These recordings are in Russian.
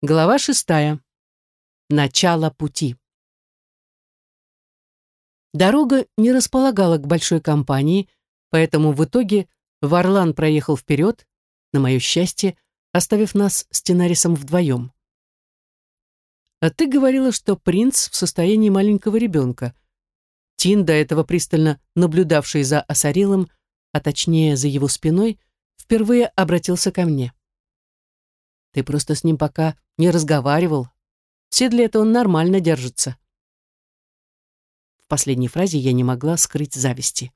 Глава шестая. Начало пути. Дорога не располагала к большой компании, поэтому в итоге Варлан проехал вперед, на мое счастье, оставив нас с Тенарисом вдвоем. «А ты говорила, что принц в состоянии маленького ребенка». Тин, до этого пристально наблюдавший за Асарилом, а точнее за его спиной, впервые обратился ко мне. «Ты просто с ним пока не разговаривал. В седле это он нормально держится». В последней фразе я не могла скрыть зависти.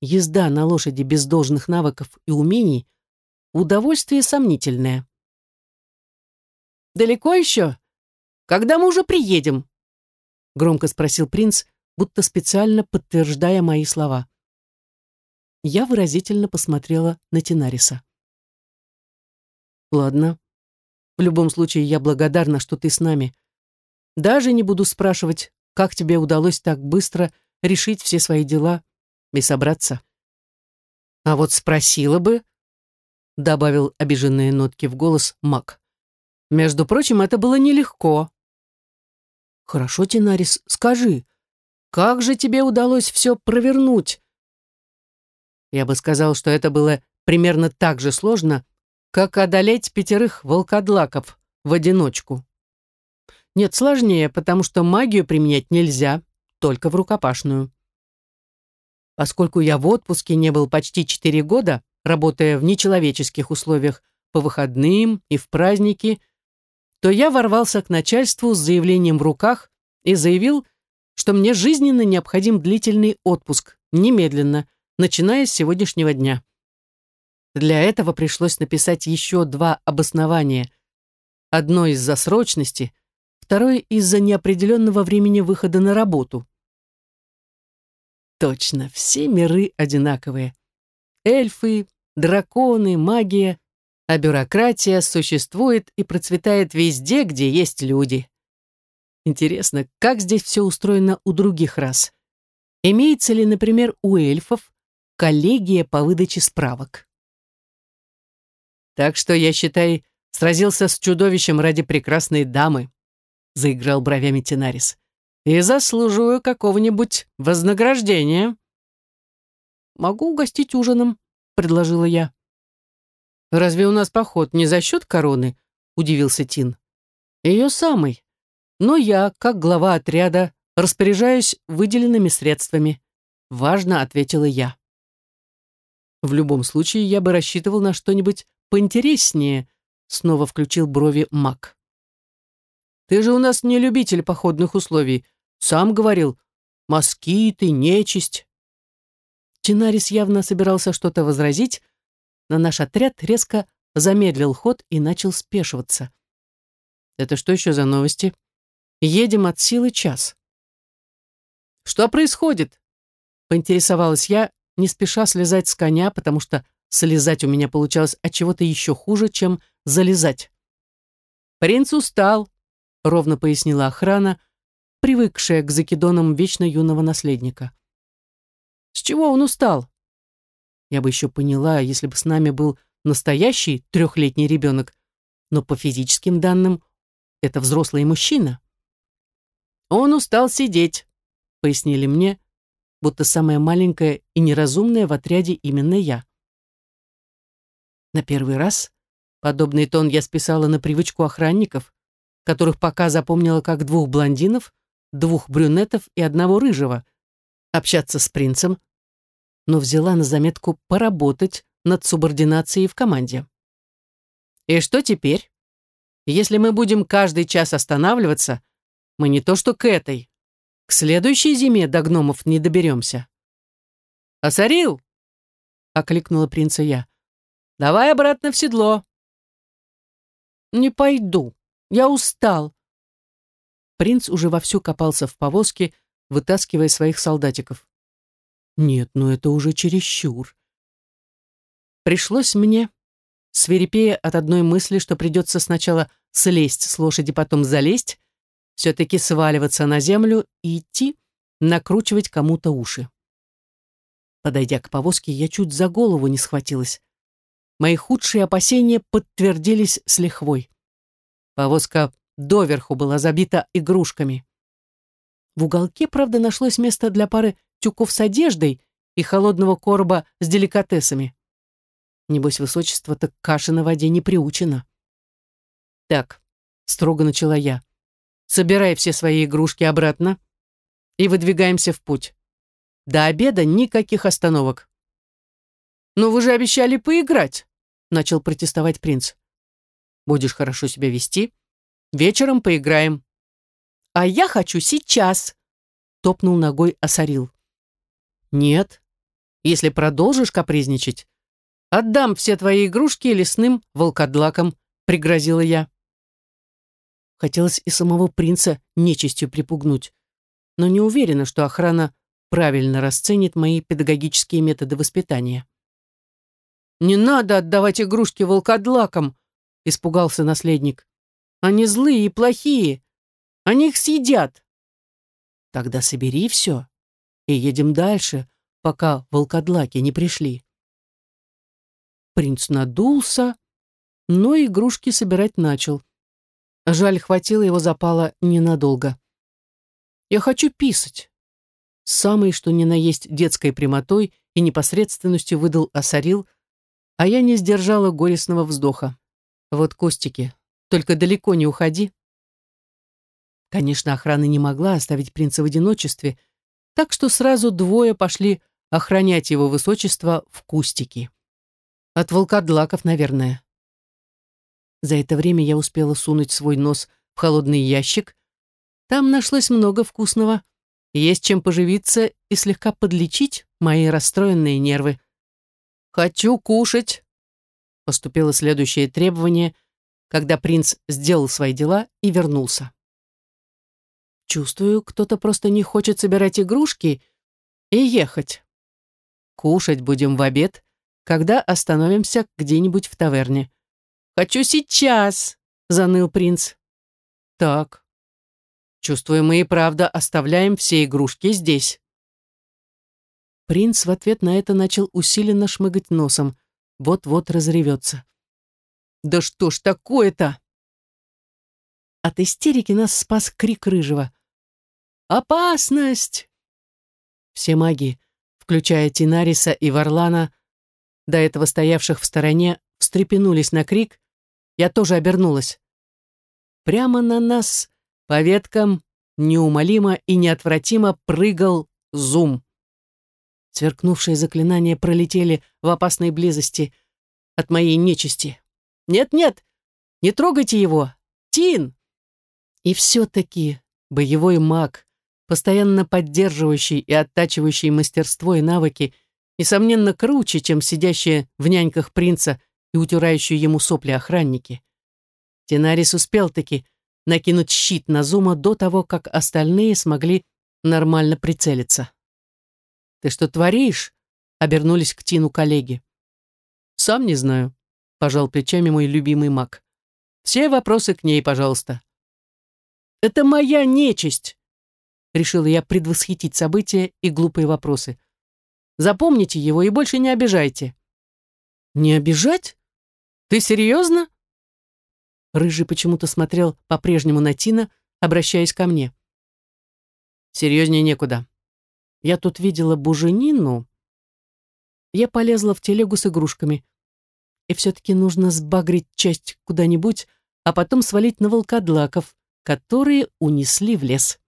Езда на лошади без должных навыков и умений — удовольствие сомнительное. «Далеко еще?» Когда мы уже приедем?» Громко спросил принц, будто специально подтверждая мои слова. Я выразительно посмотрела на Тинариса. «Ладно. В любом случае, я благодарна, что ты с нами. Даже не буду спрашивать, как тебе удалось так быстро решить все свои дела и собраться. А вот спросила бы, добавил обиженные нотки в голос Мак. Между прочим, это было нелегко. «Хорошо, Тинарис, скажи, как же тебе удалось все провернуть?» Я бы сказал, что это было примерно так же сложно, как одолеть пятерых волкодлаков в одиночку. Нет, сложнее, потому что магию применять нельзя, только в рукопашную. Поскольку я в отпуске не был почти четыре года, работая в нечеловеческих условиях по выходным и в праздники, то я ворвался к начальству с заявлением в руках и заявил, что мне жизненно необходим длительный отпуск, немедленно, начиная с сегодняшнего дня. Для этого пришлось написать еще два обоснования. Одно из-за срочности, второе из-за неопределенного времени выхода на работу. Точно, все миры одинаковые. Эльфы, драконы, магия, а бюрократия существует и процветает везде, где есть люди. Интересно, как здесь все устроено у других рас? Имеется ли, например, у эльфов коллегия по выдаче справок? Так что, я считаю, сразился с чудовищем ради прекрасной дамы, заиграл бровями Тенарис. И заслуживаю какого-нибудь вознаграждения. Могу угостить ужином, предложила я. «Разве у нас поход не за счет короны?» — удивился Тин. «Ее самый. Но я, как глава отряда, распоряжаюсь выделенными средствами. Важно», — ответила я. «В любом случае, я бы рассчитывал на что-нибудь поинтереснее», — снова включил брови Мак. «Ты же у нас не любитель походных условий. Сам говорил, москиты, нечисть». Чинарис явно собирался что-то возразить, но наш отряд резко замедлил ход и начал спешиваться. Это что еще за новости? Едем от силы час. Что происходит? Поинтересовалась я, не спеша слезать с коня, потому что слезать у меня получалось от чего-то еще хуже, чем залезать. Принц устал, ровно пояснила охрана, привыкшая к закидонам вечно юного наследника. С чего он устал? Я бы еще поняла, если бы с нами был настоящий трехлетний ребенок, но по физическим данным это взрослый мужчина. Он устал сидеть, пояснили мне, будто самая маленькая и неразумная в отряде именно я. На первый раз подобный тон я списала на привычку охранников, которых пока запомнила как двух блондинов, двух брюнетов и одного рыжего. Общаться с принцем но взяла на заметку поработать над субординацией в команде. И что теперь? Если мы будем каждый час останавливаться, мы не то что к этой, к следующей зиме до гномов не доберемся. «Осарил!» — окликнула принца я. «Давай обратно в седло». «Не пойду. Я устал». Принц уже вовсю копался в повозке, вытаскивая своих солдатиков. Нет, ну это уже чересчур. Пришлось мне, свирепея от одной мысли, что придется сначала слезть с лошади, потом залезть, все-таки сваливаться на землю и идти, накручивать кому-то уши. Подойдя к повозке, я чуть за голову не схватилась. Мои худшие опасения подтвердились с лихвой. Повозка доверху была забита игрушками. В уголке, правда, нашлось место для пары тюков с одеждой и холодного короба с деликатесами. Небось, высочество так каши на воде не приучено. «Так», — строго начала я, — «собирай все свои игрушки обратно и выдвигаемся в путь. До обеда никаких остановок». «Но вы же обещали поиграть», — начал протестовать принц. «Будешь хорошо себя вести, вечером поиграем». «А я хочу сейчас», — топнул ногой Осарил. «Нет, если продолжишь капризничать, отдам все твои игрушки лесным волкодлакам», — пригрозила я. Хотелось и самого принца нечистью припугнуть, но не уверена, что охрана правильно расценит мои педагогические методы воспитания. «Не надо отдавать игрушки волкодлакам», — испугался наследник. «Они злые и плохие. Они их съедят». «Тогда собери все и едем дальше, пока волкодлаки не пришли. Принц надулся, но игрушки собирать начал. Жаль, хватило его запала ненадолго. «Я хочу писать». Самый, что ни на есть детской прямотой и непосредственностью выдал осорил, а я не сдержала горестного вздоха. «Вот кустики, только далеко не уходи». Конечно, охрана не могла оставить принца в одиночестве, так что сразу двое пошли охранять его высочество в кустики. От волкодлаков, наверное. За это время я успела сунуть свой нос в холодный ящик. Там нашлось много вкусного. Есть чем поживиться и слегка подлечить мои расстроенные нервы. «Хочу кушать», — поступило следующее требование, когда принц сделал свои дела и вернулся. Чувствую, кто-то просто не хочет собирать игрушки и ехать. Кушать будем в обед, когда остановимся где-нибудь в таверне. «Хочу сейчас!» — заныл принц. «Так. Чувствую, мы и правда оставляем все игрушки здесь». Принц в ответ на это начал усиленно шмыгать носом. Вот-вот разревется. «Да что ж такое-то?» От истерики нас спас крик рыжего. «Опасность!» Все маги, включая Тинариса и Варлана, до этого стоявших в стороне, встрепенулись на крик. Я тоже обернулась. Прямо на нас, по веткам, неумолимо и неотвратимо прыгал зум. Сверкнувшие заклинания пролетели в опасной близости от моей нечисти. «Нет-нет, не трогайте его! Тин!» И все-таки боевой маг, постоянно поддерживающий и оттачивающий мастерство и навыки, несомненно, круче, чем сидящие в няньках принца и утирающие ему сопли охранники. Тенарис успел-таки накинуть щит на Зума до того, как остальные смогли нормально прицелиться. «Ты что творишь?» — обернулись к Тину коллеги. «Сам не знаю», — пожал плечами мой любимый маг. «Все вопросы к ней, пожалуйста». «Это моя нечисть!» решила я предвосхитить события и глупые вопросы. Запомните его и больше не обижайте. Не обижать? Ты серьезно? Рыжий почему-то смотрел по-прежнему на Тина, обращаясь ко мне. Серьезнее некуда. Я тут видела буженину. Я полезла в телегу с игрушками. И все-таки нужно сбагрить часть куда-нибудь, а потом свалить на волкодлаков, которые унесли в лес.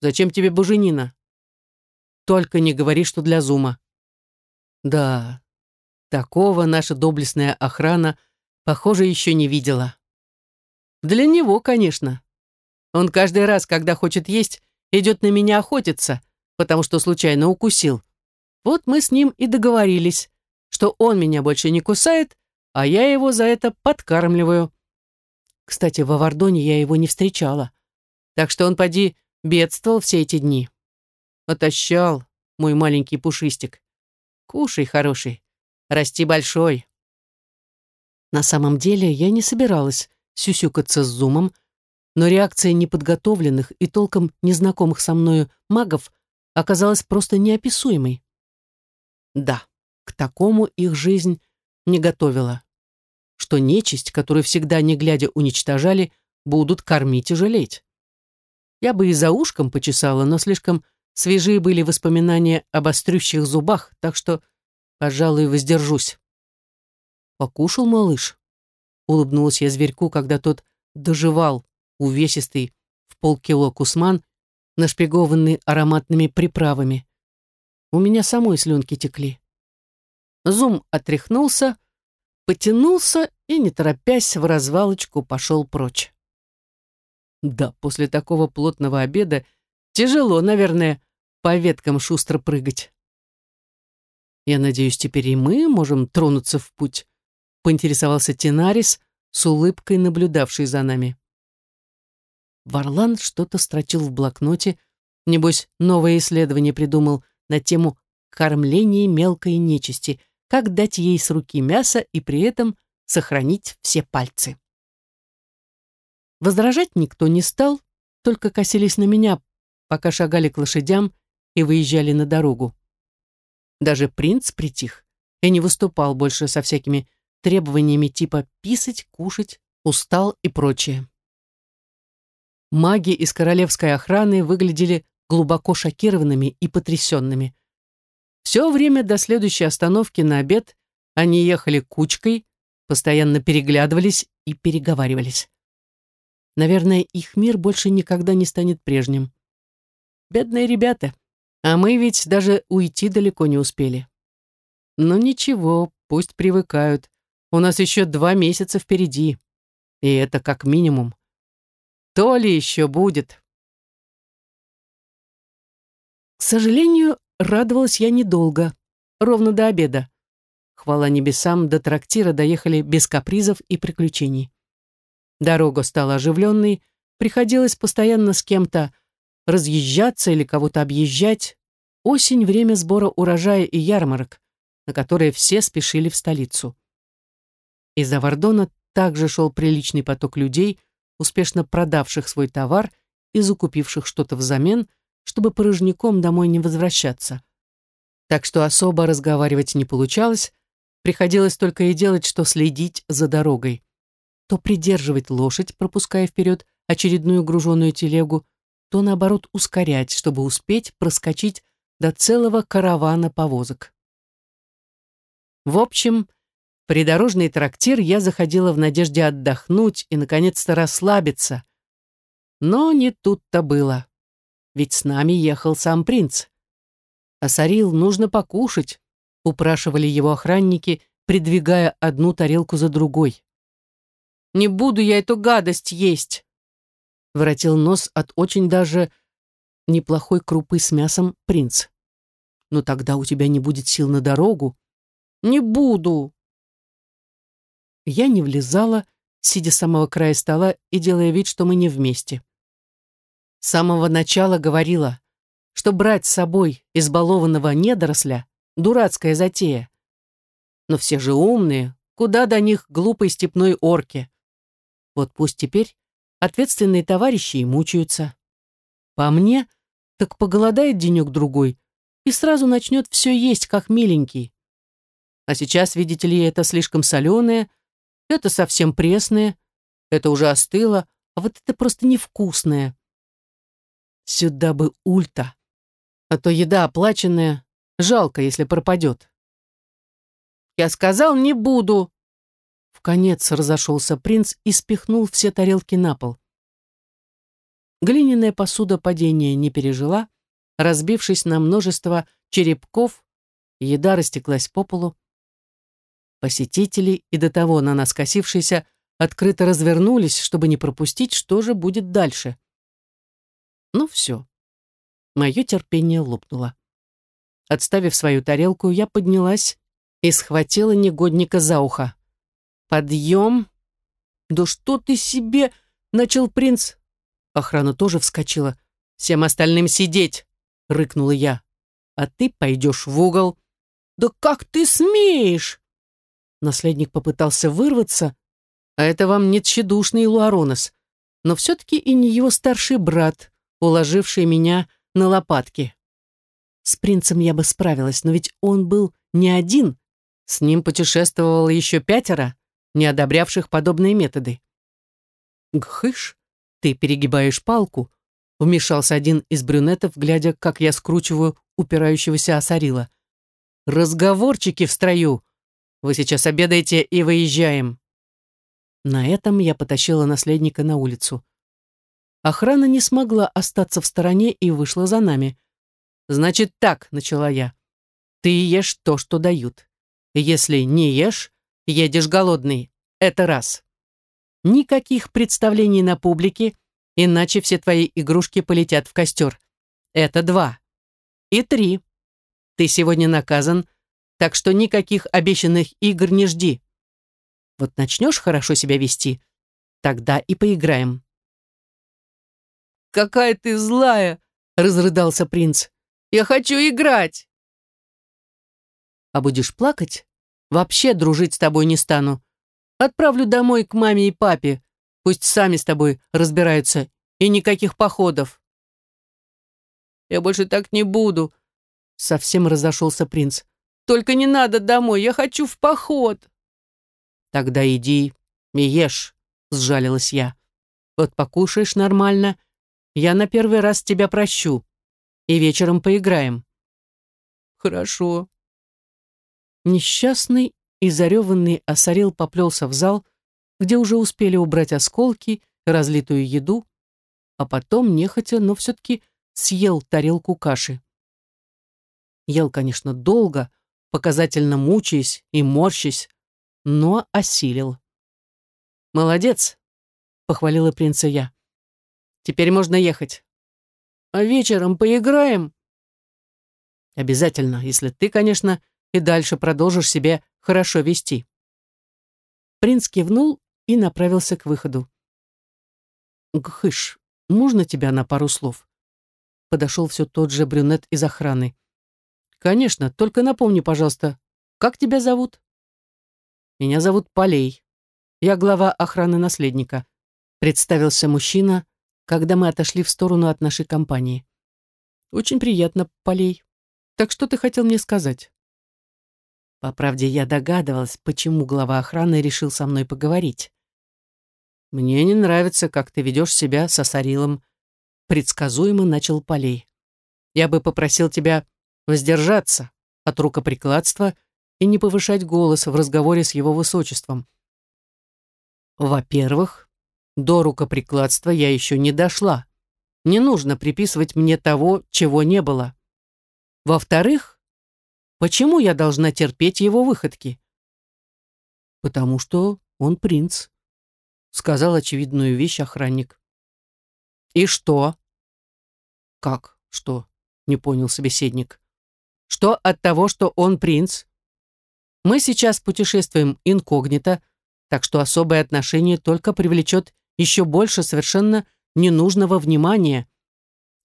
Зачем тебе буженина? Только не говори, что для зума. Да, такого наша доблестная охрана, похоже, еще не видела. Для него, конечно. Он каждый раз, когда хочет есть, идет на меня охотиться, потому что случайно укусил. Вот мы с ним и договорились, что он меня больше не кусает, а я его за это подкармливаю. Кстати, в Авардоне я его не встречала. Так что он, поди, Бедствовал все эти дни. Отощал, мой маленький пушистик. Кушай, хороший, расти большой. На самом деле я не собиралась сюсюкаться с зумом, но реакция неподготовленных и толком незнакомых со мною магов оказалась просто неописуемой. Да, к такому их жизнь не готовила. что нечисть, которую всегда не глядя уничтожали, будут кормить и жалеть. Я бы и за ушком почесала, но слишком свежие были воспоминания об острющих зубах, так что, пожалуй, воздержусь. «Покушал малыш?» Улыбнулась я зверьку, когда тот доживал увесистый в полкило кусман, нашпигованный ароматными приправами. У меня самой слюнки текли. Зум отряхнулся, потянулся и, не торопясь, в развалочку пошел прочь. Да, после такого плотного обеда тяжело, наверное, по веткам шустро прыгать. Я надеюсь, теперь и мы можем тронуться в путь, поинтересовался Тинарис, с улыбкой наблюдавший за нами. Варлан что-то строчил в блокноте, небось, новое исследование придумал на тему кормления мелкой нечисти, как дать ей с руки мясо и при этом сохранить все пальцы. Возражать никто не стал, только косились на меня, пока шагали к лошадям и выезжали на дорогу. Даже принц притих и не выступал больше со всякими требованиями типа писать, кушать, устал и прочее. Маги из королевской охраны выглядели глубоко шокированными и потрясенными. Все время до следующей остановки на обед они ехали кучкой, постоянно переглядывались и переговаривались. Наверное, их мир больше никогда не станет прежним. Бедные ребята, а мы ведь даже уйти далеко не успели. Но ничего, пусть привыкают. У нас еще два месяца впереди. И это как минимум. То ли еще будет. К сожалению, радовалась я недолго, ровно до обеда. Хвала небесам, до трактира доехали без капризов и приключений. Дорога стала оживленной, приходилось постоянно с кем-то разъезжаться или кого-то объезжать. Осень — время сбора урожая и ярмарок, на которые все спешили в столицу. Из-за Вардона также шел приличный поток людей, успешно продавших свой товар и закупивших что-то взамен, чтобы порожняком домой не возвращаться. Так что особо разговаривать не получалось, приходилось только и делать, что следить за дорогой то придерживать лошадь, пропуская вперед очередную груженную телегу, то, наоборот, ускорять, чтобы успеть проскочить до целого каравана повозок. В общем, придорожный трактир я заходила в надежде отдохнуть и, наконец-то, расслабиться. Но не тут-то было. Ведь с нами ехал сам принц. А нужно покушать, упрашивали его охранники, придвигая одну тарелку за другой. Не буду я эту гадость есть!» Воротил нос от очень даже неплохой крупы с мясом принц. «Но тогда у тебя не будет сил на дорогу». «Не буду!» Я не влезала, сидя с самого края стола и делая вид, что мы не вместе. С самого начала говорила, что брать с собой избалованного недоросля — дурацкая затея. Но все же умные, куда до них глупой степной орки. Вот пусть теперь ответственные товарищи и мучаются. По мне, так поголодает денек-другой и сразу начнет все есть, как миленький. А сейчас, видите ли, это слишком соленое, это совсем пресное, это уже остыло, а вот это просто невкусное. Сюда бы ульта, а то еда оплаченная, жалко, если пропадет. Я сказал, не буду, в конец разошелся принц и спихнул все тарелки на пол. Глиняная посуда падения не пережила, разбившись на множество черепков, еда растеклась по полу. Посетители, и до того на нас косившиеся, открыто развернулись, чтобы не пропустить, что же будет дальше. Ну все. Мое терпение лопнуло. Отставив свою тарелку, я поднялась и схватила негодника за ухо. «Подъем!» «Да что ты себе!» — начал принц. Охрана тоже вскочила. «Всем остальным сидеть!» — рыкнула я. «А ты пойдешь в угол». «Да как ты смеешь?» Наследник попытался вырваться, а это вам не тщедушный Луаронос, но все-таки и не его старший брат, уложивший меня на лопатки. С принцем я бы справилась, но ведь он был не один, с ним путешествовало еще пятеро. не одобрявших подобные методы. «Гхыш, ты перегибаешь палку», — вмешался один из брюнетов, глядя, как я скручиваю упирающегося осарила. «Разговорчики в строю! Вы сейчас обедаете и выезжаем!» На этом я потащила наследника на улицу. Охрана не смогла остаться в стороне и вышла за нами. «Значит так», — начала я, — «ты ешь то, что дают. Если не ешь, едешь голодный. Это раз. Никаких представлений на публике, иначе все твои игрушки полетят в костер. Это два. И три. Ты сегодня наказан, так что никаких обещанных игр не жди. Вот начнешь хорошо себя вести, тогда и поиграем. «Какая ты злая!» — разрыдался принц. «Я хочу играть!» «А будешь плакать? Вообще дружить с тобой не стану. Отправлю домой к маме и папе. Пусть сами с тобой разбираются. И никаких походов». «Я больше так не буду», — совсем разошелся принц. «Только не надо домой, я хочу в поход». «Тогда иди и ешь», — сжалилась я. «Вот покушаешь нормально, я на первый раз тебя прощу, и вечером поиграем». «Хорошо». Несчастный и зареванный осорил поплелся в зал, где уже успели убрать осколки и разлитую еду, а потом, нехотя, но все-таки съел тарелку каши. Ел, конечно, долго, показательно мучаясь и морщась, но осилил. «Молодец», — похвалила принца я. «Теперь можно ехать. А вечером поиграем?» «Обязательно, если ты, конечно, и дальше продолжишь себе хорошо вести». Принц кивнул и направился к выходу. «Гхыш, можно тебя на пару слов?» Подошел все тот же брюнет из охраны. «Конечно, только напомни, пожалуйста, как тебя зовут?» Меня зовут Полей. Я глава охраны наследника», — представился мужчина, когда мы отошли в сторону от нашей компании. «Очень приятно, Полей. Так что ты хотел мне сказать?» По правде, я догадывалась, почему глава охраны решил со мной поговорить. «Мне не нравится, как ты ведешь себя со Сарилом», — предсказуемо начал Полей. «Я бы попросил тебя воздержаться от рукоприкладства и не повышать голос в разговоре с его высочеством. Во-первых, до рукоприкладства я еще не дошла. Не нужно приписывать мне того, чего не было. Во-вторых, почему я должна терпеть его выходки? Потому что он принц, сказал очевидную вещь охранник. И что? Как что? Не понял собеседник. Что от того, что он принц, мы сейчас путешествуем инкогнито, так что особое отношение только привлечет еще больше совершенно ненужного внимания.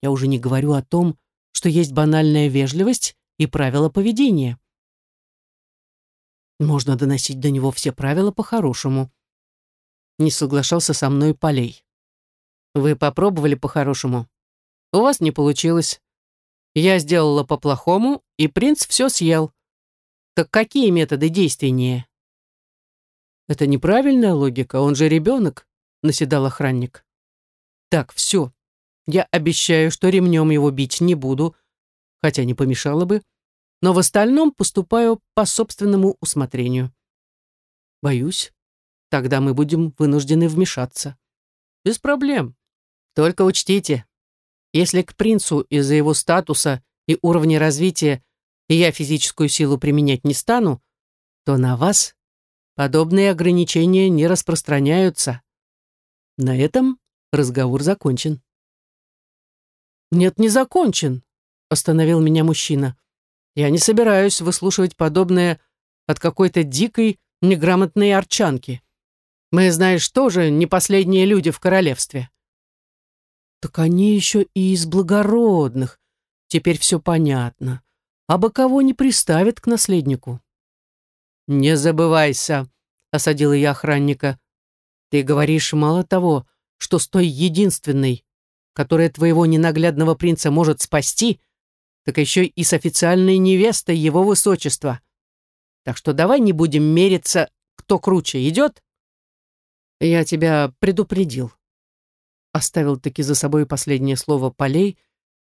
Я уже не говорю о том, что есть банальная вежливость и правила поведения. Можно доносить до него все правила по-хорошему. Не соглашался со мной Полей. Вы попробовали по-хорошему. У вас не получилось. Я сделала по-плохому, и принц все съел. Так какие методы действеннее? Это неправильная логика, он же ребенок, наседал охранник. Так, все. Я обещаю, что ремнем его бить не буду, хотя не помешало бы, но в остальном поступаю по собственному усмотрению. Боюсь, тогда мы будем вынуждены вмешаться. Без проблем. Только учтите, если к принцу из-за его статуса и уровня развития и я физическую силу применять не стану, то на вас подобные ограничения не распространяются. На этом разговор закончен. «Нет, не закончен», — остановил меня мужчина. «Я не собираюсь выслушивать подобное от какой-то дикой, неграмотной арчанки. Мы, знаешь, тоже не последние люди в королевстве». «Так они еще и из благородных. Теперь все понятно а бы кого не приставит к наследнику. «Не забывайся», — осадила я охранника. «Ты говоришь мало того, что с той единственной, которая твоего ненаглядного принца может спасти, так еще и с официальной невестой его высочества. Так что давай не будем мериться кто круче, идет?» «Я тебя предупредил». Оставил таки за собой последнее слово полей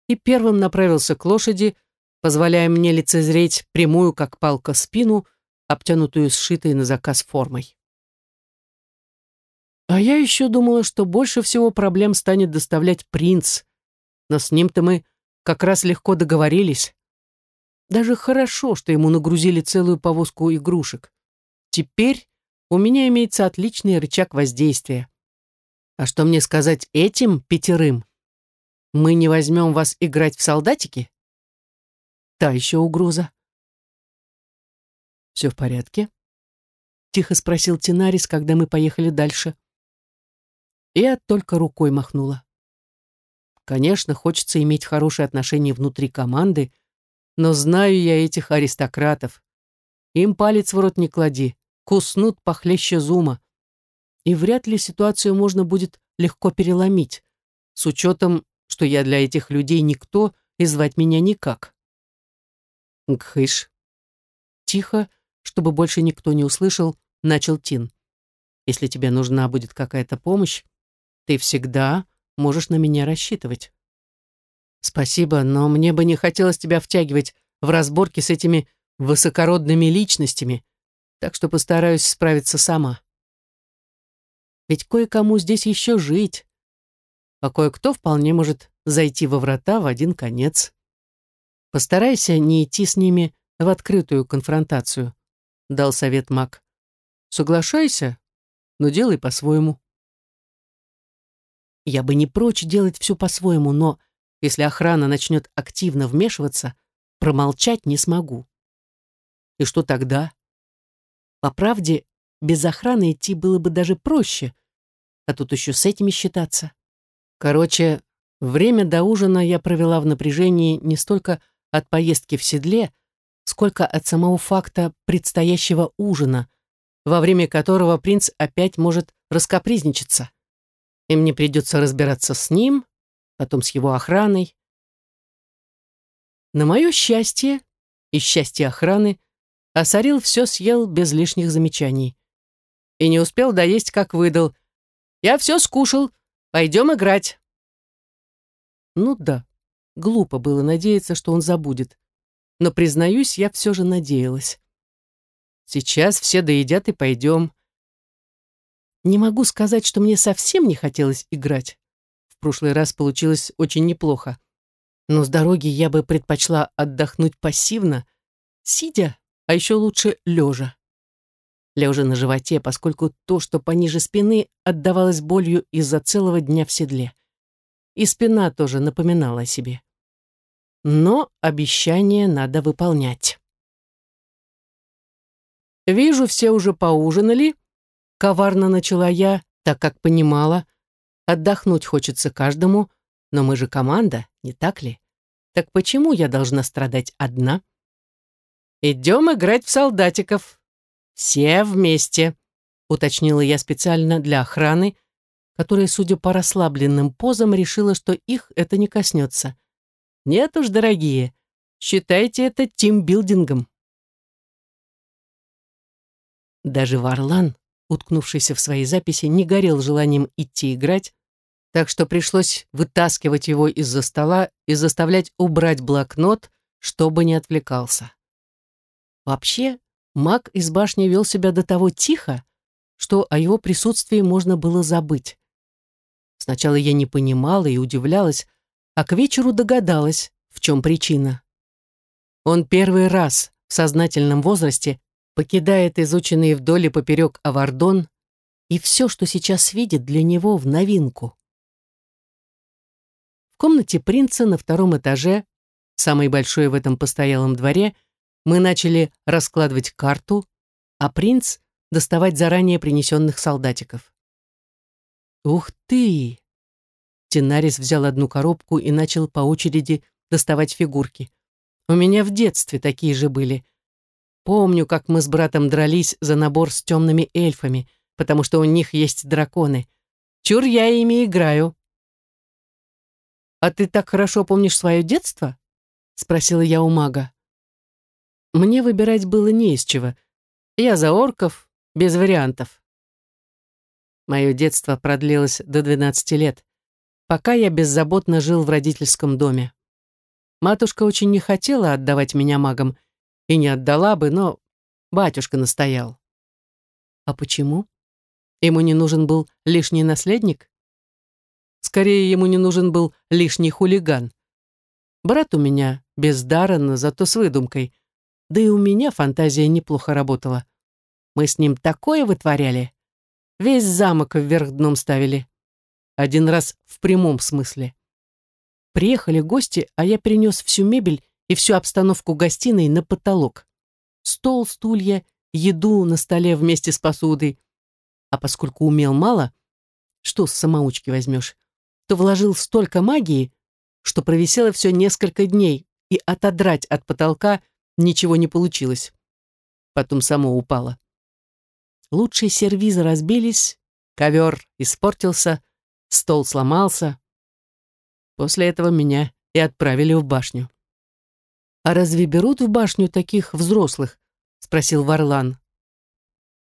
и первым направился к лошади, позволяя мне лицезреть прямую, как палка, спину, обтянутую сшитой на заказ формой. А я еще думала, что больше всего проблем станет доставлять принц, но с ним-то мы как раз легко договорились. Даже хорошо, что ему нагрузили целую повозку игрушек. Теперь у меня имеется отличный рычаг воздействия. А что мне сказать этим пятерым? Мы не возьмем вас играть в солдатики? Та еще угроза. «Все в порядке?» — тихо спросил Тинарис, когда мы поехали дальше. Я только рукой махнула. Конечно, хочется иметь хорошие отношения внутри команды, но знаю я этих аристократов. Им палец в рот не клади, куснут похлеще зума. И вряд ли ситуацию можно будет легко переломить, с учетом, что я для этих людей никто и звать меня никак. Гхыш. Тихо, чтобы больше никто не услышал, начал Тин. Если тебе нужна будет какая-то помощь, ты всегда можешь на меня рассчитывать. Спасибо, но мне бы не хотелось тебя втягивать в разборки с этими высокородными личностями, так что постараюсь справиться сама. Ведь кое-кому здесь еще жить, а кое-кто вполне может зайти во врата в один конец. Постарайся не идти с ними в открытую конфронтацию, дал совет маг. Соглашайся, но делай по-своему. Я бы не прочь делать все по-своему, но если охрана начнет активно вмешиваться, промолчать не смогу. И что тогда? По правде, без охраны идти было бы даже проще, а тут еще с этими считаться. Короче, время до ужина я провела в напряжении не столько от поездки в седле, сколько от самого факта предстоящего ужина, во время которого принц опять может раскопризничаться и мне придется разбираться с ним, потом с его охраной. На мое счастье и счастье охраны Асарил все съел без лишних замечаний. И не успел доесть, как выдал. «Я все скушал, пойдем играть». Ну да, глупо было надеяться, что он забудет. Но, признаюсь, я все же надеялась. Сейчас все доедят и пойдем. Не могу сказать, что мне совсем не хотелось играть. В прошлый раз получилось очень неплохо. Но с дороги я бы предпочла отдохнуть пассивно, сидя, а еще лучше лежа. Лежа на животе, поскольку то, что пониже спины, отдавалось болью из-за целого дня в седле. И спина тоже напоминала о себе. Но обещание надо выполнять. «Вижу, все уже поужинали», Коварно начала я, так как понимала, отдохнуть хочется каждому, но мы же команда, не так ли? Так почему я должна страдать одна? Идем играть в солдатиков. Все вместе, уточнила я специально для охраны, которая, судя по расслабленным позам, решила, что их это не коснется. Нет уж, дорогие, считайте это тимбилдингом. Даже Варлан, уткнувшийся в свои записи, не горел желанием идти играть, так что пришлось вытаскивать его из-за стола и заставлять убрать блокнот, чтобы не отвлекался. Вообще, маг из башни вел себя до того тихо, что о его присутствии можно было забыть. Сначала я не понимала и удивлялась, а к вечеру догадалась, в чем причина. Он первый раз в сознательном возрасте покидает изученный вдоль и поперек Авардон, и все, что сейчас видит, для него в новинку. В комнате принца на втором этаже, самой большой в этом постоялом дворе, мы начали раскладывать карту, а принц — доставать заранее принесенных солдатиков. «Ух ты!» Тенарис взял одну коробку и начал по очереди доставать фигурки. «У меня в детстве такие же были. Помню, как мы с братом дрались за набор с темными эльфами, потому что у них есть драконы. Чур я ими играю. «А ты так хорошо помнишь свое детство?» — спросила я у мага. Мне выбирать было не из чего. Я за орков, без вариантов. Мое детство продлилось до 12 лет, пока я беззаботно жил в родительском доме. Матушка очень не хотела отдавать меня магам, и не отдала бы, но батюшка настоял. А почему? Ему не нужен был лишний наследник? Скорее, ему не нужен был лишний хулиган. Брат у меня без дара, но зато с выдумкой. Да и у меня фантазия неплохо работала. Мы с ним такое вытворяли. Весь замок вверх дном ставили. Один раз в прямом смысле. Приехали гости, а я перенес всю мебель и всю обстановку гостиной на потолок. Стол, стулья, еду на столе вместе с посудой. А поскольку умел мало, что с самоучки возьмешь, то вложил столько магии, что провисело все несколько дней, и отодрать от потолка ничего не получилось. Потом само упало. Лучшие сервизы разбились, ковер испортился, стол сломался. После этого меня и отправили в башню. «А разве берут в башню таких взрослых?» — спросил Варлан.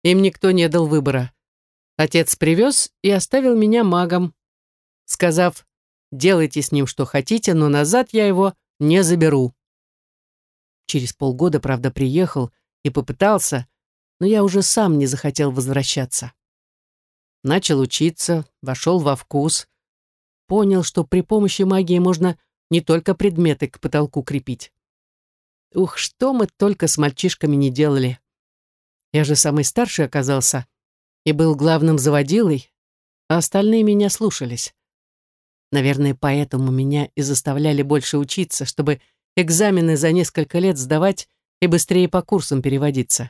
Им никто не дал выбора. Отец привез и оставил меня магом, сказав, делайте с ним что хотите, но назад я его не заберу. Через полгода, правда, приехал и попытался, но я уже сам не захотел возвращаться. Начал учиться, вошел во вкус, понял, что при помощи магии можно не только предметы к потолку крепить. Ух, что мы только с мальчишками не делали. Я же самый старший оказался и был главным заводилой, а остальные меня слушались. Наверное, поэтому меня и заставляли больше учиться, чтобы экзамены за несколько лет сдавать и быстрее по курсам переводиться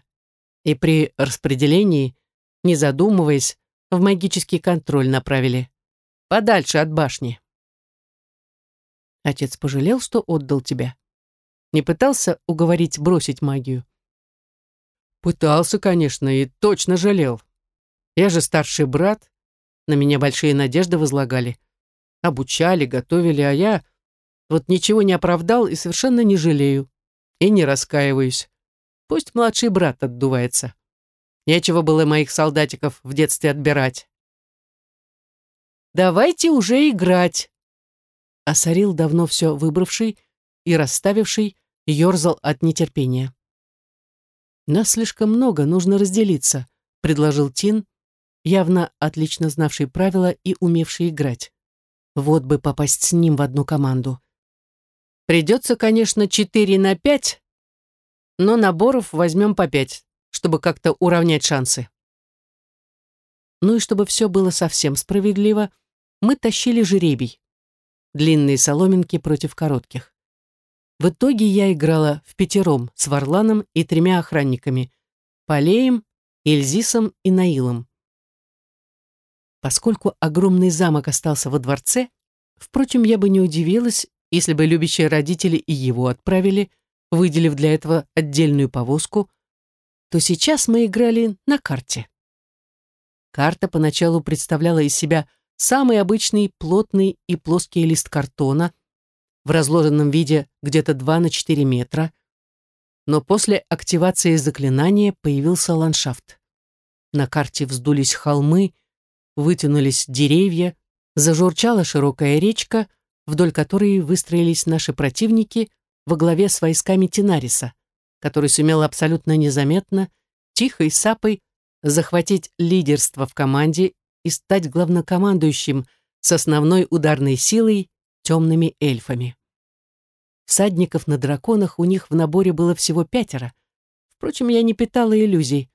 и при распределении, не задумываясь, в магический контроль направили. Подальше от башни. Отец пожалел, что отдал тебя. Не пытался уговорить бросить магию? Пытался, конечно, и точно жалел. Я же старший брат, на меня большие надежды возлагали. Обучали, готовили, а я вот ничего не оправдал и совершенно не жалею. И не раскаиваюсь. Пусть младший брат отдувается. Нечего было моих солдатиков в детстве отбирать. «Давайте уже играть!» Осорил давно все выбравший и расставивший, ерзал от нетерпения. «Нас слишком много, нужно разделиться», — предложил Тин, явно отлично знавший правила и умевший играть. Вот бы попасть с ним в одну команду. Придется, конечно, четыре на пять, но наборов возьмем по пять, чтобы как-то уравнять шансы. Ну и чтобы все было совсем справедливо, мы тащили жеребий. Длинные соломинки против коротких. В итоге я играла в пятером с Варланом и тремя охранниками — Полеем, Эльзисом и Наилом. Поскольку огромный замок остался во дворце, впрочем, я бы не удивилась, если бы любящие родители и его отправили — выделив для этого отдельную повозку, то сейчас мы играли на карте. Карта поначалу представляла из себя самый обычный плотный и плоский лист картона в разложенном виде где-то 2 на 4 метра, но после активации заклинания появился ландшафт. На карте вздулись холмы, вытянулись деревья, зажурчала широкая речка, вдоль которой выстроились наши противники — во главе с войсками Тинариса, который сумел абсолютно незаметно, тихой сапой захватить лидерство в команде и стать главнокомандующим с основной ударной силой темными эльфами. Всадников на драконах у них в наборе было всего пятеро. Впрочем, я не питала иллюзий.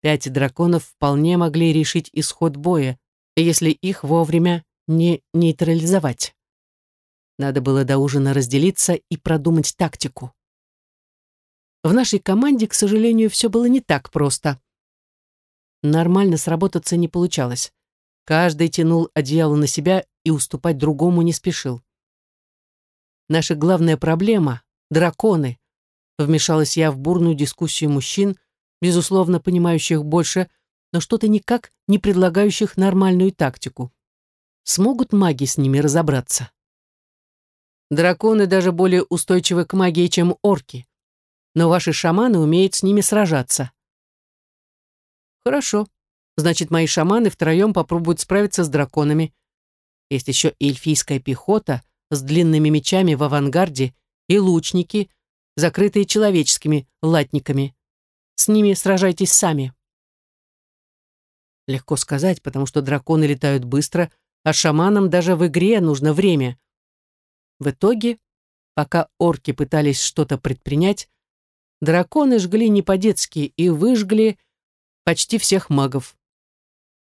Пять драконов вполне могли решить исход боя, если их вовремя не нейтрализовать. Надо было до ужина разделиться и продумать тактику. В нашей команде, к сожалению, все было не так просто. Нормально сработаться не получалось. Каждый тянул одеяло на себя и уступать другому не спешил. Наша главная проблема — драконы. Вмешалась я в бурную дискуссию мужчин, безусловно, понимающих больше, но что-то никак не предлагающих нормальную тактику. Смогут маги с ними разобраться? Драконы даже более устойчивы к магии, чем орки. Но ваши шаманы умеют с ними сражаться. Хорошо. Значит, мои шаманы втроем попробуют справиться с драконами. Есть еще эльфийская пехота с длинными мечами в авангарде и лучники, закрытые человеческими латниками. С ними сражайтесь сами. Легко сказать, потому что драконы летают быстро, а шаманам даже в игре нужно время. В итоге, пока орки пытались что-то предпринять, драконы жгли не по-детски и выжгли почти всех магов.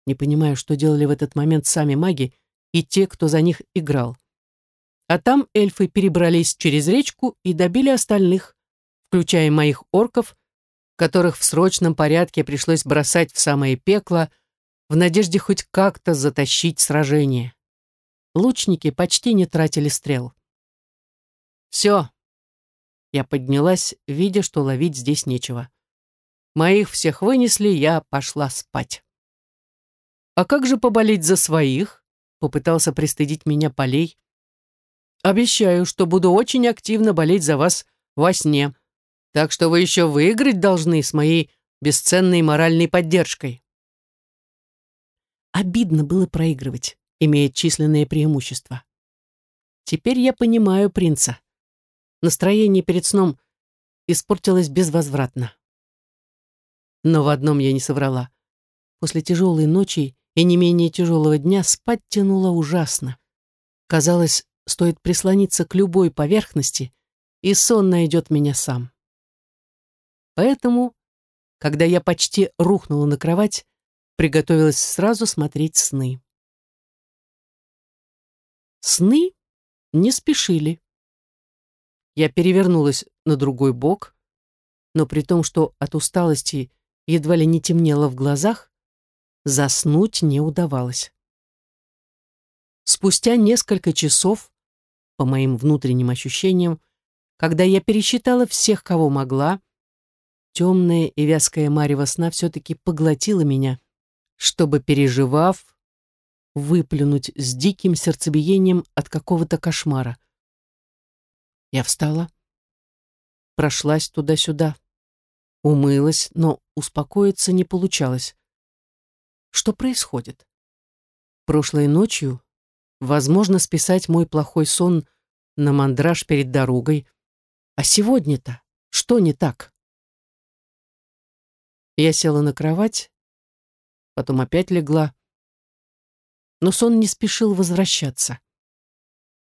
Не понимаю, что делали в этот момент сами маги и те, кто за них играл. А там эльфы перебрались через речку и добили остальных, включая моих орков, которых в срочном порядке пришлось бросать в самое пекло, в надежде хоть как-то затащить сражение. Лучники почти не тратили стрел. «Все». Я поднялась, видя, что ловить здесь нечего. Моих всех вынесли, я пошла спать. «А как же поболеть за своих?» Попытался пристыдить меня Полей. «Обещаю, что буду очень активно болеть за вас во сне. Так что вы еще выиграть должны с моей бесценной моральной поддержкой». Обидно было проигрывать, имея численное преимущество. Теперь я понимаю принца. Настроение перед сном испортилось безвозвратно. Но в одном я не соврала. После тяжелой ночи и не менее тяжелого дня спать тянуло ужасно. Казалось, стоит прислониться к любой поверхности, и сон найдет меня сам. Поэтому, когда я почти рухнула на кровать, приготовилась сразу смотреть сны. Сны не спешили. Я перевернулась на другой бок, но при том, что от усталости едва ли не темнело в глазах, заснуть не удавалось. Спустя несколько часов, по моим внутренним ощущениям, когда я пересчитала всех, кого могла, темная и вязкая марево сна все-таки поглотила меня, чтобы, переживав, выплюнуть с диким сердцебиением от какого-то кошмара. Я встала, прошлась туда-сюда, умылась, но успокоиться не получалось. Что происходит? Прошлой ночью возможно списать мой плохой сон на мандраж перед дорогой, а сегодня-то что не так? Я села на кровать, потом опять легла, но сон не спешил возвращаться.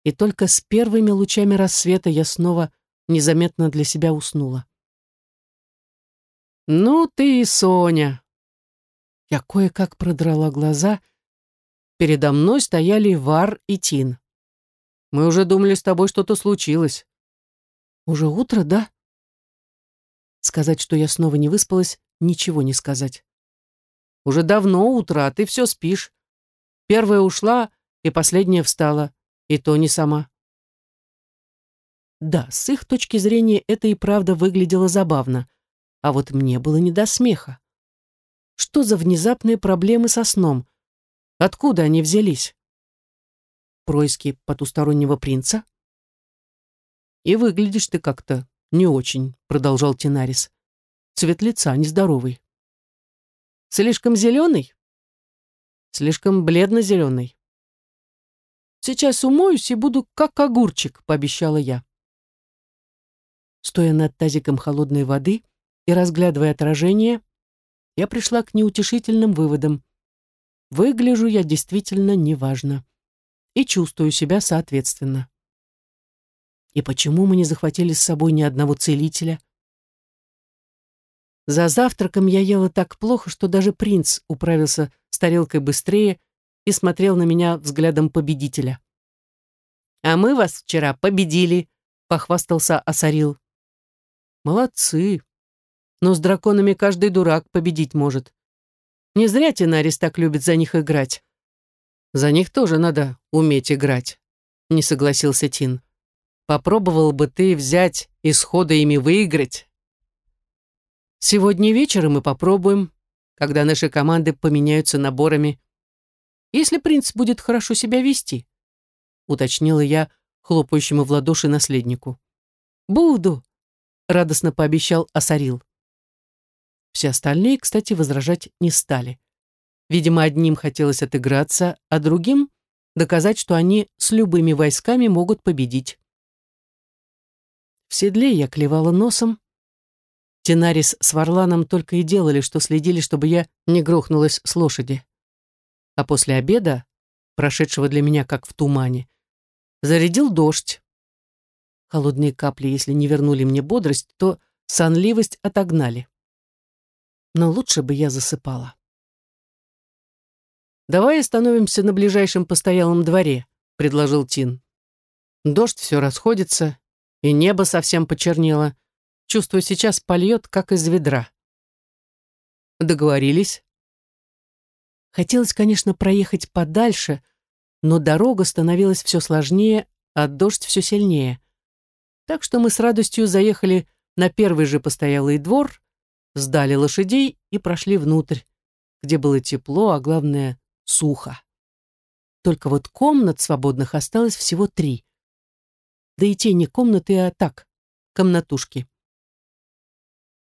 И только с первыми лучами рассвета я снова незаметно для себя уснула. «Ну ты и Соня!» Я кое-как продрала глаза. Передо мной стояли Вар и Тин. «Мы уже думали, с тобой что-то случилось». «Уже утро, да?» Сказать, что я снова не выспалась, ничего не сказать. «Уже давно утро, а ты все спишь. Первая ушла, и последняя встала, и то не сама». Да, с их точки зрения это и правда выглядело забавно, а вот мне было не до смеха. Что за внезапные проблемы со сном? Откуда они взялись? Происки потустороннего принца? И выглядишь ты как-то не очень, продолжал Тинарис. Цвет лица нездоровый. Слишком зеленый? Слишком бледно-зеленый. Сейчас умоюсь и буду как огурчик, пообещала я. Стоя над тазиком холодной воды и разглядывая отражение, я пришла к неутешительным выводам. Выгляжу я действительно неважно. И чувствую себя соответственно. И почему мы не захватили с собой ни одного целителя? За завтраком я ела так плохо, что даже принц управился с тарелкой быстрее и смотрел на меня взглядом победителя. «А мы вас вчера победили», — похвастался Асарил. «Молодцы», но с драконами каждый дурак победить может. Не зря Тинарис так любит за них играть. За них тоже надо уметь играть, не согласился Тин. Попробовал бы ты взять и схода ими выиграть. Сегодня вечером мы попробуем, когда наши команды поменяются наборами. Если принц будет хорошо себя вести, уточнила я хлопающему в ладоши наследнику. Буду, радостно пообещал Асарил. Все остальные, кстати, возражать не стали. Видимо, одним хотелось отыграться, а другим — доказать, что они с любыми войсками могут победить. В седле я клевала носом. Тенарис с Варланом только и делали, что следили, чтобы я не грохнулась с лошади. А после обеда, прошедшего для меня как в тумане, зарядил дождь. Холодные капли, если не вернули мне бодрость, то сонливость отогнали. Но лучше бы я засыпала. «Давай остановимся на ближайшем постоялом дворе», — предложил Тин. Дождь все расходится, и небо совсем почернело. Чувствую, сейчас польет, как из ведра. Договорились. Хотелось, конечно, проехать подальше, но дорога становилась все сложнее, а дождь все сильнее. Так что мы с радостью заехали на первый же постоялый двор, сдали лошадей и прошли внутрь, где было тепло, а главное, сухо. Только вот комнат свободных осталось всего три. Да и те не комнаты, а так, комнатушки.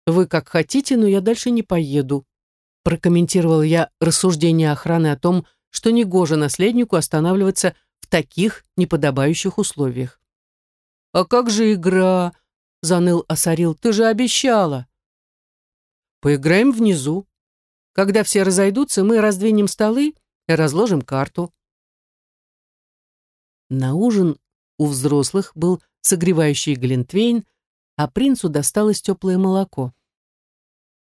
«Вы как хотите, но я дальше не поеду», прокомментировал я рассуждение охраны о том, что негоже наследнику останавливаться в таких неподобающих условиях. «А как же игра?» — заныл Осарил. «Ты же обещала!» «Поиграем внизу. Когда все разойдутся, мы раздвинем столы и разложим карту». На ужин у взрослых был согревающий глинтвейн, а принцу досталось теплое молоко.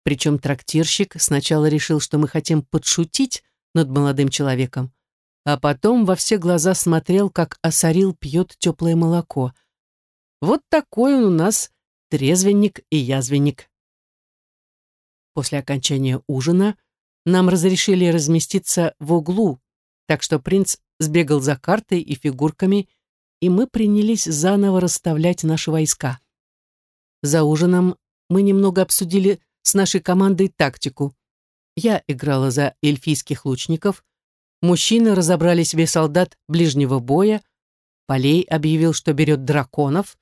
Причем трактирщик сначала решил, что мы хотим подшутить над молодым человеком, а потом во все глаза смотрел, как Осарил пьет теплое молоко — вот такой он у нас трезвенник и язвенник. После окончания ужина нам разрешили разместиться в углу, так что принц сбегал за картой и фигурками, и мы принялись заново расставлять наши войска. За ужином мы немного обсудили с нашей командой тактику. Я играла за эльфийских лучников, мужчины разобрали себе солдат ближнего боя, Полей объявил, что берет драконов,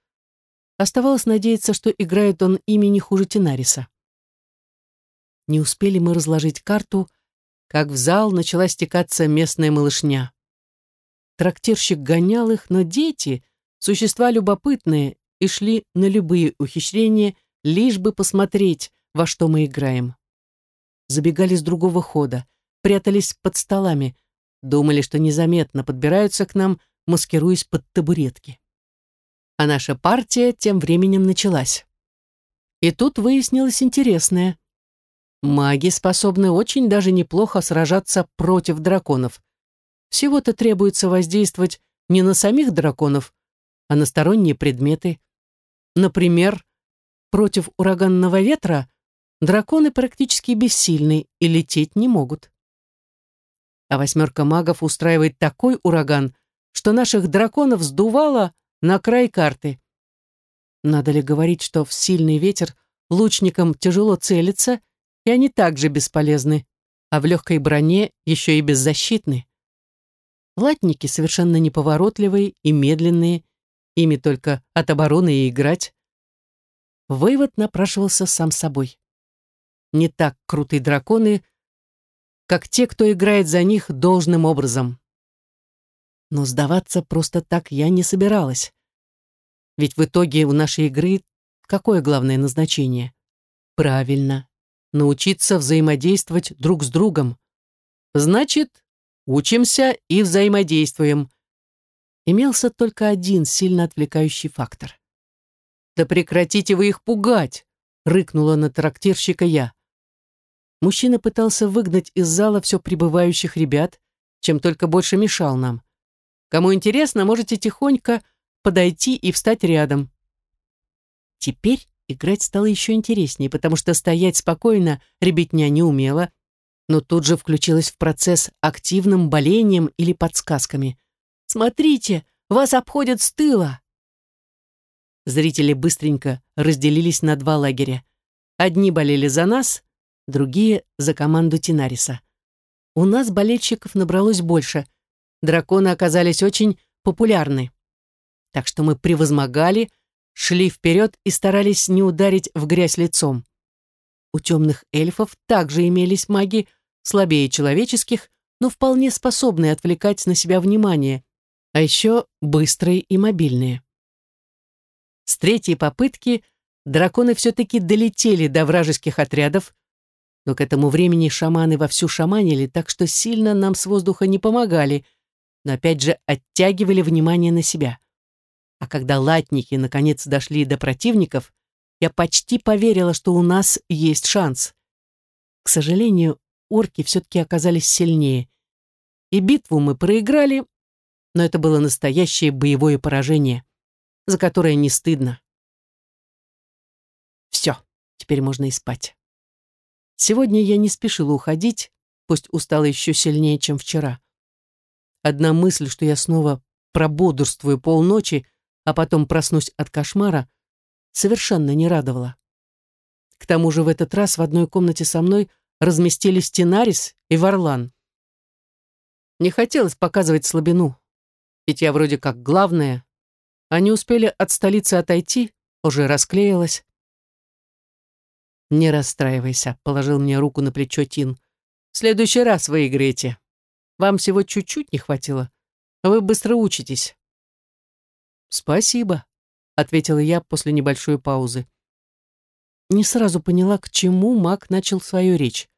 Оставалось надеяться, что играет он ими не хуже Тенариса. Не успели мы разложить карту, как в зал начала стекаться местная малышня. Трактирщик гонял их, но дети — существа любопытные и шли на любые ухищрения, лишь бы посмотреть, во что мы играем. Забегали с другого хода, прятались под столами, думали, что незаметно подбираются к нам, маскируясь под табуретки а наша партия тем временем началась. И тут выяснилось интересное. Маги способны очень даже неплохо сражаться против драконов. Всего-то требуется воздействовать не на самих драконов, а на сторонние предметы. Например, против ураганного ветра драконы практически бессильны и лететь не могут. А восьмерка магов устраивает такой ураган, что наших драконов сдувало на край карты. Надо ли говорить, что в сильный ветер лучникам тяжело целиться, и они также бесполезны, а в легкой броне еще и беззащитны. Латники совершенно неповоротливые и медленные, ими только от обороны и играть. Вывод напрашивался сам собой. Не так крутые драконы, как те, кто играет за них должным образом. Но сдаваться просто так я не собиралась. Ведь в итоге у нашей игры какое главное назначение? Правильно, научиться взаимодействовать друг с другом. Значит, учимся и взаимодействуем. Имелся только один сильно отвлекающий фактор. «Да прекратите вы их пугать!» — рыкнула на трактирщика я. Мужчина пытался выгнать из зала все прибывающих ребят, чем только больше мешал нам. Кому интересно, можете тихонько подойти и встать рядом. Теперь играть стало еще интереснее, потому что стоять спокойно ребятня не умела, но тут же включилась в процесс активным болением или подсказками. «Смотрите, вас обходят с тыла!» Зрители быстренько разделились на два лагеря. Одни болели за нас, другие — за команду Тинариса. У нас болельщиков набралось больше. Драконы оказались очень популярны так что мы превозмогали, шли вперед и старались не ударить в грязь лицом. У темных эльфов также имелись маги, слабее человеческих, но вполне способные отвлекать на себя внимание, а еще быстрые и мобильные. С третьей попытки драконы все-таки долетели до вражеских отрядов, но к этому времени шаманы вовсю шаманили, так что сильно нам с воздуха не помогали, но опять же оттягивали внимание на себя. А когда латники наконец дошли до противников, я почти поверила, что у нас есть шанс. К сожалению, орки все-таки оказались сильнее. И битву мы проиграли, но это было настоящее боевое поражение, за которое не стыдно. Все, теперь можно и спать. Сегодня я не спешила уходить, пусть устала еще сильнее, чем вчера. Одна мысль, что я снова прободрствую полночи, а потом проснусь от кошмара, совершенно не радовала. К тому же в этот раз в одной комнате со мной разместились Тенарис и Варлан. Не хотелось показывать слабину, ведь я вроде как главная. Они успели от столицы отойти, уже расклеилась. «Не расстраивайся», — положил мне руку на плечо Тин. «В следующий раз выиграете. Вам всего чуть-чуть не хватило. Вы быстро учитесь». «Спасибо», ответила я после небольшой паузы. Не сразу поняла, к чему маг начал свою речь.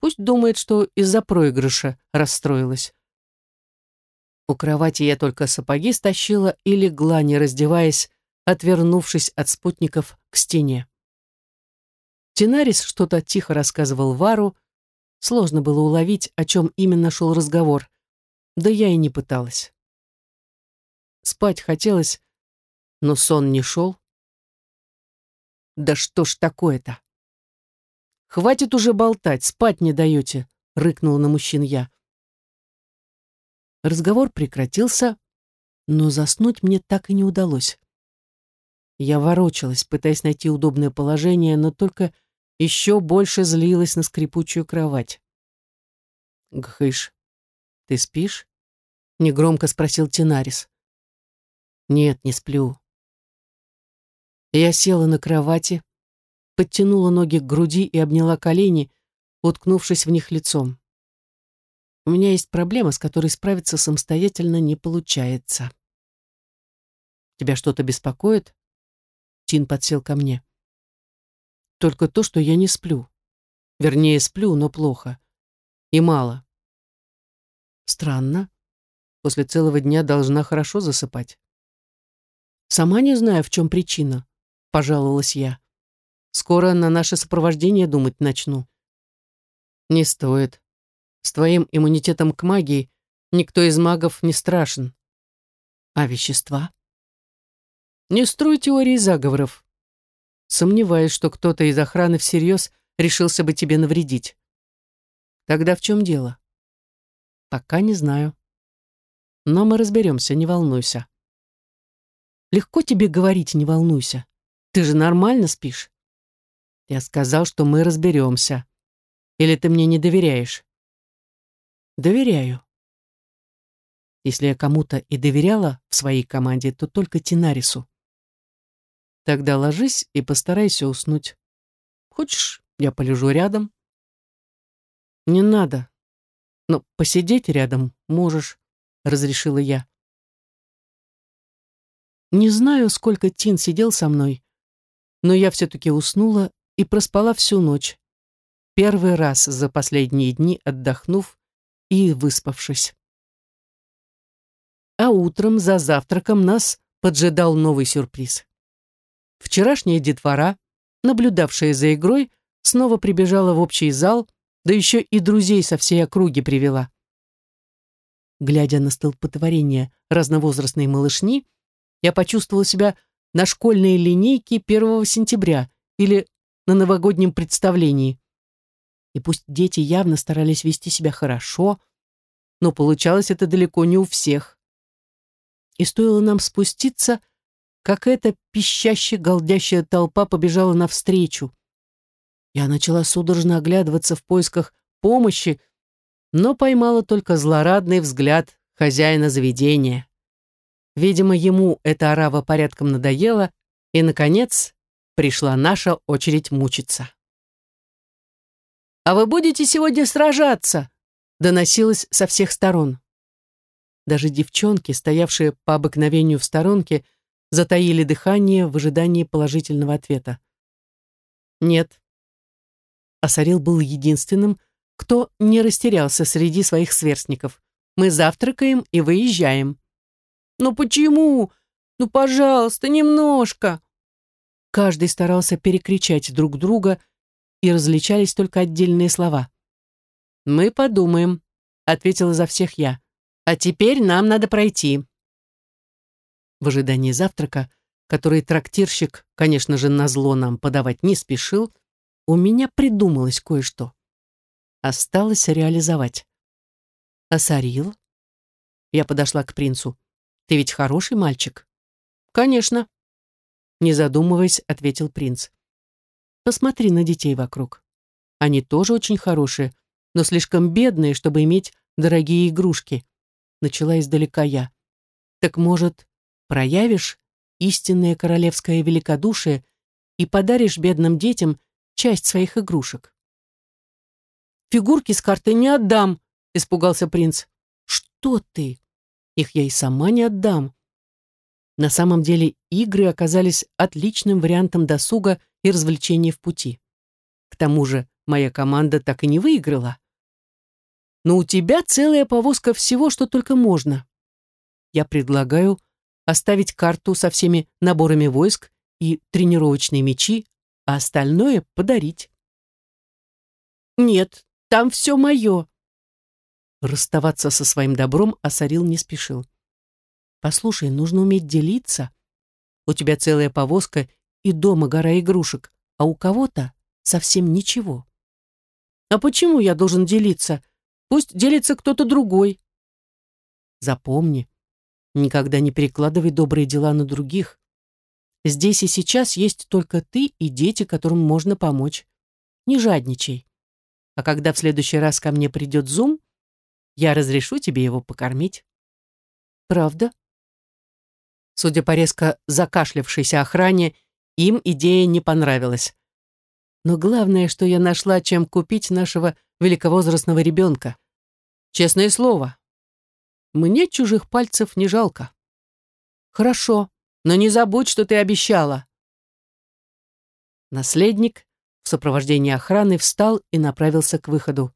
Пусть думает, что из-за проигрыша расстроилась. У кровати я только сапоги стащила и легла, не раздеваясь, отвернувшись от спутников к стене. Тинарис что-то тихо рассказывал Вару. Сложно было уловить, о чем именно шел разговор. Да я и не пыталась. Спать хотелось, но сон не шел. Да что ж такое-то? Хватит уже болтать, спать не даете, рыкнул на мужчин я. Разговор прекратился, но заснуть мне так и не удалось. Я ворочалась, пытаясь найти удобное положение, но только еще больше злилась на скрипучую кровать. «Гхыш, ты спишь?» — негромко спросил Тинарис. «Нет, не сплю. Я села на кровати, подтянула ноги к груди и обняла колени, уткнувшись в них лицом. У меня есть проблема, с которой справиться самостоятельно не получается. «Тебя что-то беспокоит?» Тин подсел ко мне. «Только то, что я не сплю. Вернее, сплю, но плохо. И мало. Странно. После целого дня должна хорошо засыпать. Сама не знаю, в чем причина. — пожаловалась я. «Скоро на наше сопровождение думать начну». «Не стоит. С твоим иммунитетом к магии никто из магов не страшен. А вещества?» «Не строй теории заговоров. Сомневаюсь, что кто-то из охраны всерьез решился бы тебе навредить. Тогда в чем дело?» «Пока не знаю. Но мы разберемся, не волнуйся». «Легко тебе говорить, не волнуйся. Ты же нормально спишь? Я сказал, что мы разберемся. Или ты мне не доверяешь? Доверяю. Если я кому-то и доверяла в своей команде, то только Тинарису. Тогда ложись и постарайся уснуть. Хочешь, я полежу рядом? Не надо. Но посидеть рядом можешь, разрешила я. Не знаю, сколько Тин сидел со мной, но я все-таки уснула и проспала всю ночь. Первый раз за последние дни отдохнув и выспавшись. А утром за завтраком нас поджидал новый сюрприз. Вчерашняя детвора, наблюдавшая за игрой, снова прибежала в общий зал, да еще и друзей со всей округи привела. Глядя на столпотворение разновозрастной малышни, я почувствовала себя на школьной линейке 1 сентября или на новогоднем представлении. И пусть дети явно старались вести себя хорошо, но получалось это далеко не у всех. И стоило нам спуститься, как эта пищащая, голдящая толпа побежала навстречу. Я начала судорожно оглядываться в поисках помощи, но поймала только злорадный взгляд хозяина заведения. Видимо, ему эта арава порядком надоела, и, наконец, пришла наша очередь мучиться. «А вы будете сегодня сражаться?» доносилось со всех сторон. Даже девчонки, стоявшие по обыкновению в сторонке, затаили дыхание в ожидании положительного ответа. «Нет». Асарил был единственным, кто не растерялся среди своих сверстников. «Мы завтракаем и выезжаем». «Ну почему? Ну, пожалуйста, немножко!» Каждый старался перекричать друг друга, и различались только отдельные слова. «Мы подумаем», — ответила за всех я. «А теперь нам надо пройти». В ожидании завтрака, который трактирщик, конечно же, назло нам подавать не спешил, у меня придумалось кое-что. Осталось реализовать. «Асарил?» Я подошла к принцу. «Ты ведь хороший мальчик?» «Конечно», не задумываясь, ответил принц. Посмотри на детей вокруг. Они тоже очень хорошие, но слишком бедные, чтобы иметь дорогие игрушки. Начала издалека я. Так, может, проявишь истинное королевское великодушие и подаришь бедным детям часть своих игрушек? «Фигурки с карты не отдам», — испугался принц. «Что ты? Их я и сама не отдам. На самом деле игры оказались отличным вариантом досуга и развлечения в пути. К тому же моя команда так и не выиграла. Но у тебя целая повозка всего, что только можно. Я предлагаю оставить карту со всеми наборами войск и тренировочные мечи, а остальное подарить. Нет, там все мое. Расставаться со своим добром Асарил не спешил. Послушай, нужно уметь делиться. У тебя целая повозка и дома гора игрушек, а у кого-то совсем ничего. А почему я должен делиться? Пусть делится кто-то другой. Запомни, никогда не перекладывай добрые дела на других. Здесь и сейчас есть только ты и дети, которым можно помочь. Не жадничай. А когда в следующий раз ко мне придет Зум, я разрешу тебе его покормить. Правда? Судя по резко закашлявшейся охране, им идея не понравилась. Но главное, что я нашла, чем купить нашего великовозрастного ребенка. Честное слово, мне чужих пальцев не жалко. Хорошо, но не забудь, что ты обещала. Наследник в сопровождении охраны встал и направился к выходу.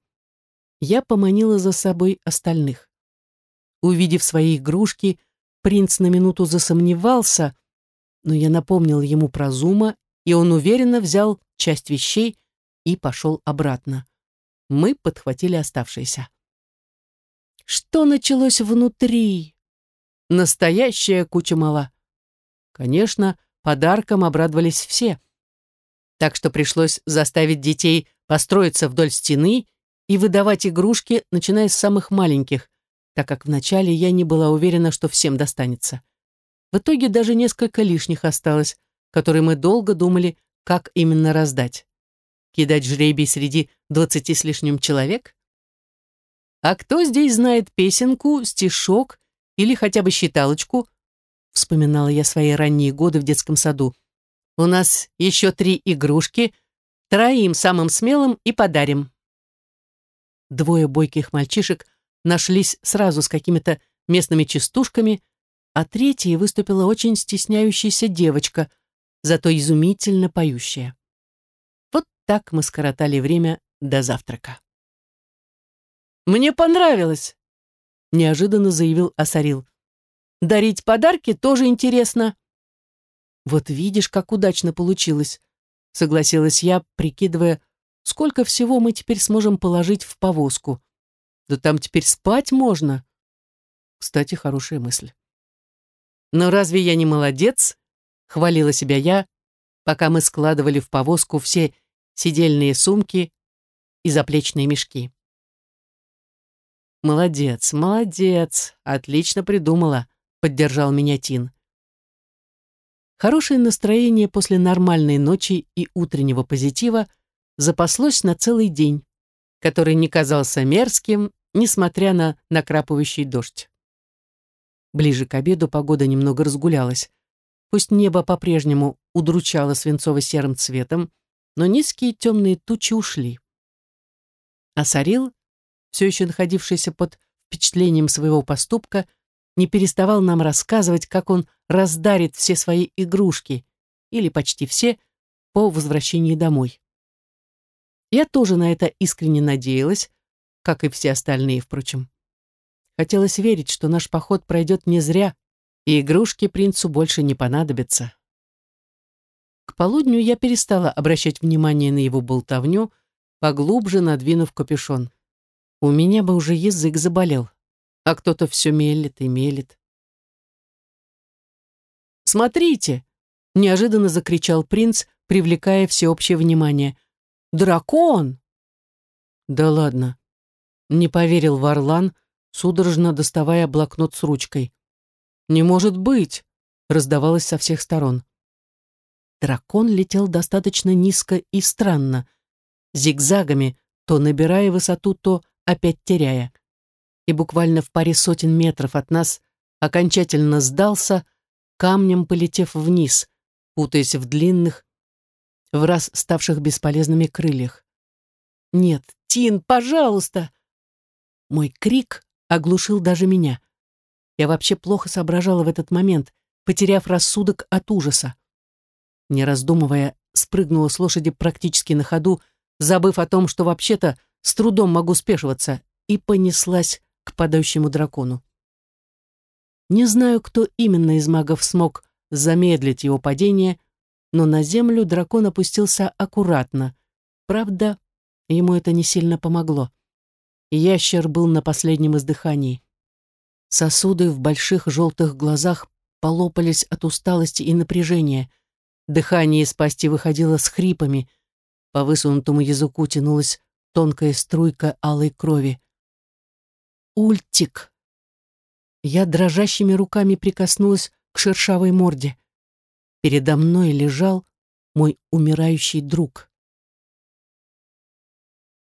Я поманила за собой остальных. Увидев свои игрушки, Принц на минуту засомневался, но я напомнил ему про Зума, и он уверенно взял часть вещей и пошел обратно. Мы подхватили оставшиеся. Что началось внутри? Настоящая куча мала. Конечно, подарком обрадовались все. Так что пришлось заставить детей построиться вдоль стены и выдавать игрушки, начиная с самых маленьких, так как вначале я не была уверена, что всем достанется. В итоге даже несколько лишних осталось, которые мы долго думали, как именно раздать. Кидать жребий среди двадцати с лишним человек? А кто здесь знает песенку, стишок или хотя бы считалочку? Вспоминала я свои ранние годы в детском саду. У нас еще три игрушки, троим самым смелым и подарим. Двое бойких мальчишек нашлись сразу с какими-то местными частушками, а третьей выступила очень стесняющаяся девочка, зато изумительно поющая. Вот так мы скоротали время до завтрака. «Мне понравилось!» — неожиданно заявил Асарил. «Дарить подарки тоже интересно». «Вот видишь, как удачно получилось», — согласилась я, прикидывая, сколько всего мы теперь сможем положить в повозку. Да там теперь спать можно. Кстати, хорошая мысль. Но разве я не молодец? Хвалила себя я, пока мы складывали в повозку все сидельные сумки и заплечные мешки. «Молодец, молодец, отлично придумала», — поддержал меня Тин. Хорошее настроение после нормальной ночи и утреннего позитива запаслось на целый день который не казался мерзким, несмотря на накрапывающий дождь. Ближе к обеду погода немного разгулялась. Пусть небо по-прежнему удручало свинцово-серым цветом, но низкие темные тучи ушли. Сарил, все еще находившийся под впечатлением своего поступка, не переставал нам рассказывать, как он раздарит все свои игрушки, или почти все, по возвращении домой. Я тоже на это искренне надеялась, как и все остальные, впрочем. Хотелось верить, что наш поход пройдет не зря, и игрушки принцу больше не понадобятся. К полудню я перестала обращать внимание на его болтовню, поглубже надвинув капюшон. У меня бы уже язык заболел, а кто-то все мелет и мелет. «Смотрите!» — неожиданно закричал принц, привлекая всеобщее внимание. «Дракон!» «Да ладно!» — не поверил Варлан, судорожно доставая блокнот с ручкой. «Не может быть!» — раздавалось со всех сторон. Дракон летел достаточно низко и странно, зигзагами, то набирая высоту, то опять теряя. И буквально в паре сотен метров от нас окончательно сдался, камнем полетев вниз, путаясь в длинных, в раз ставших бесполезными крыльях. «Нет, Тин, пожалуйста!» Мой крик оглушил даже меня. Я вообще плохо соображала в этот момент, потеряв рассудок от ужаса. Не раздумывая, спрыгнула с лошади практически на ходу, забыв о том, что вообще-то с трудом могу спешиваться, и понеслась к падающему дракону. Не знаю, кто именно из магов смог замедлить его падение, но на землю дракон опустился аккуратно. Правда, ему это не сильно помогло. Ящер был на последнем издыхании. Сосуды в больших желтых глазах полопались от усталости и напряжения. Дыхание из пасти выходило с хрипами. По высунутому языку тянулась тонкая струйка алой крови. «Ультик!» Я дрожащими руками прикоснулась к шершавой морде. Передо мной лежал мой умирающий друг.